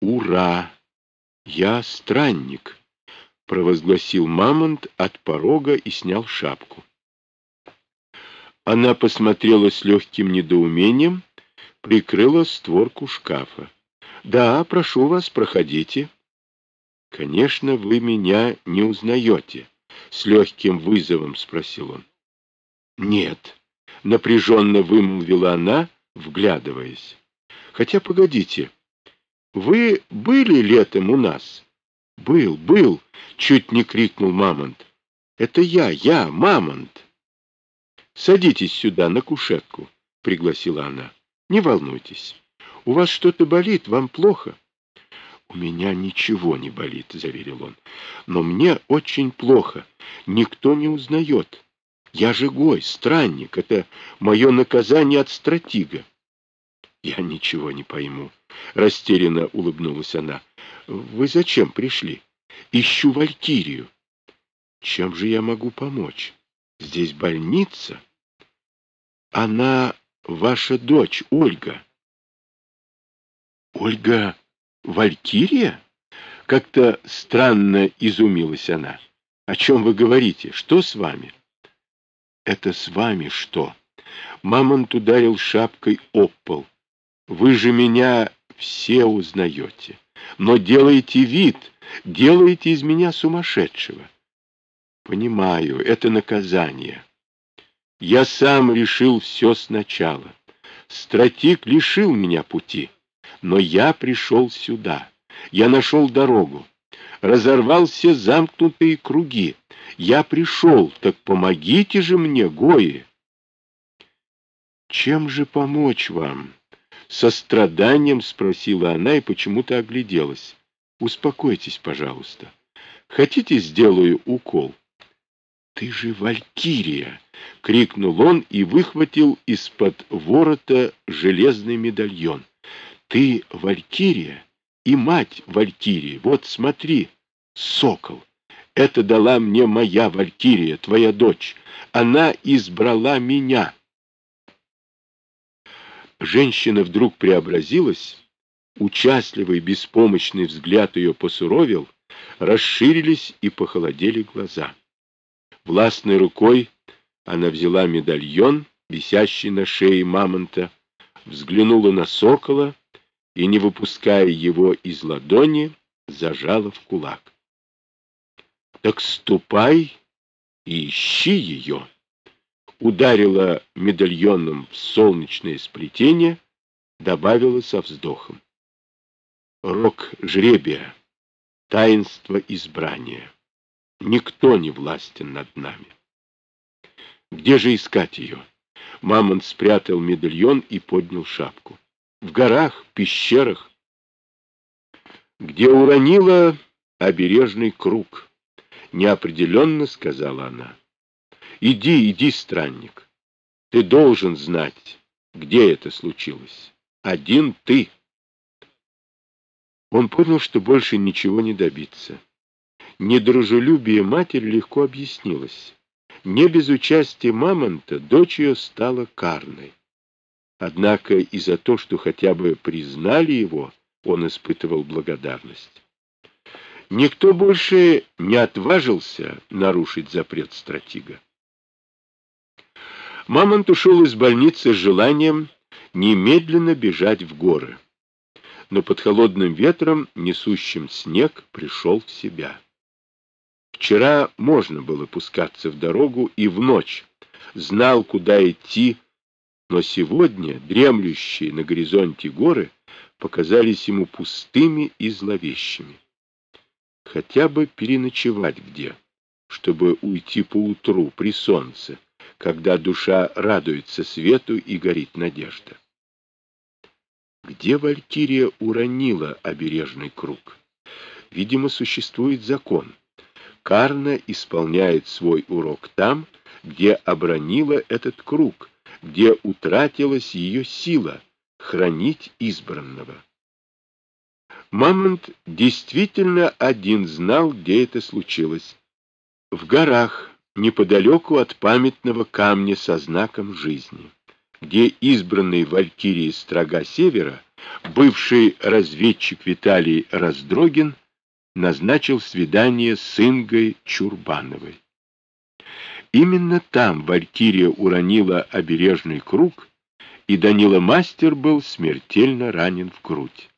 «Ура! Я странник!» — провозгласил Мамонт от порога и снял шапку. Она посмотрела с легким недоумением, прикрыла створку шкафа. «Да, прошу вас, проходите». «Конечно, вы меня не узнаете», — с легким вызовом спросил он. «Нет», — напряженно вымолвила она, вглядываясь. «Хотя, погодите, вы были летом у нас?» «Был, был!» — чуть не крикнул Мамонт. «Это я, я, Мамонт!» «Садитесь сюда, на кушетку», — пригласила она. «Не волнуйтесь. У вас что-то болит, вам плохо?» «У меня ничего не болит», — заверил он. «Но мне очень плохо. Никто не узнает. Я же гой, странник. Это мое наказание от стратига». «Я ничего не пойму», — растерянно улыбнулась она. «Вы зачем пришли?» «Ищу Валькирию». «Чем же я могу помочь? Здесь больница?» «Она ваша дочь, Ольга». «Ольга Валькирия?» Как-то странно изумилась она. «О чем вы говорите? Что с вами?» «Это с вами что?» Мамонт ударил шапкой об пол. «Вы же меня все узнаете, но делаете вид, делаете из меня сумасшедшего». «Понимаю, это наказание. Я сам решил все сначала. Стратик лишил меня пути». Но я пришел сюда. Я нашел дорогу. Разорвал все замкнутые круги. Я пришел, так помогите же мне, Гои. Чем же помочь вам? Со страданием спросила она и почему-то огляделась. Успокойтесь, пожалуйста. Хотите, сделаю укол? Ты же Валькирия! — крикнул он и выхватил из-под ворота железный медальон. Ты Валькирия и мать Валькирии. Вот смотри, сокол. Это дала мне моя Валькирия, твоя дочь. Она избрала меня. Женщина вдруг преобразилась, участливый, беспомощный взгляд ее посуровил, расширились и похолодели глаза. Властной рукой она взяла медальон, висящий на шее мамонта, взглянула на сокола и, не выпуская его из ладони, зажала в кулак. «Так ступай и ищи ее!» Ударила медальоном в солнечное сплетение, добавила со вздохом. «Рок жребия, таинство избрания. Никто не властен над нами. Где же искать ее?» Мамонт спрятал медальон и поднял шапку в горах, пещерах, где уронила обережный круг. Неопределенно сказала она. Иди, иди, странник. Ты должен знать, где это случилось. Один ты. Он понял, что больше ничего не добиться. Недружелюбие матери легко объяснилось. Не без участия мамонта дочь ее стала карной. Однако и за то, что хотя бы признали его, он испытывал благодарность. Никто больше не отважился нарушить запрет стратега. Мамонт ушел из больницы с желанием немедленно бежать в горы. Но под холодным ветром, несущим снег, пришел в себя. Вчера можно было пускаться в дорогу и в ночь, знал, куда идти, но сегодня дремлющие на горизонте горы показались ему пустыми и зловещими. Хотя бы переночевать где, чтобы уйти поутру при солнце, когда душа радуется свету и горит надежда. Где Валькирия уронила обережный круг? Видимо, существует закон. Карна исполняет свой урок там, где обронила этот круг, где утратилась ее сила хранить избранного. Мамонт действительно один знал, где это случилось. В горах, неподалеку от памятного камня со знаком жизни, где избранный Валькирии строга севера бывший разведчик Виталий Раздрогин назначил свидание с Ингой Чурбановой. Именно там Валькирия уронила обережный круг, и Данила Мастер был смертельно ранен в грудь.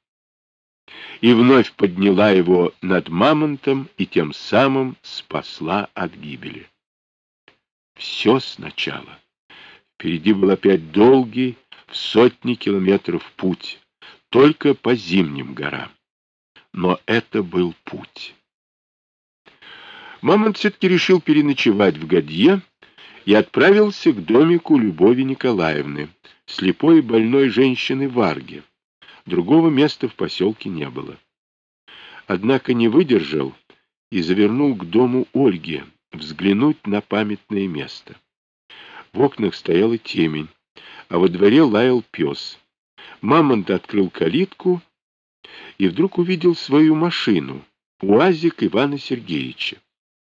И вновь подняла его над мамонтом и тем самым спасла от гибели. Все сначала. Впереди был опять долгий, в сотни километров путь, только по зимним горам. Но это был путь. Мамонт все-таки решил переночевать в Гадье и отправился к домику Любови Николаевны, слепой и больной женщины Варги. Другого места в поселке не было. Однако не выдержал и завернул к дому Ольги, взглянуть на памятное место. В окнах стояла темень, а во дворе лаял пес. Мамонт открыл калитку и вдруг увидел свою машину, уазик Ивана Сергеевича.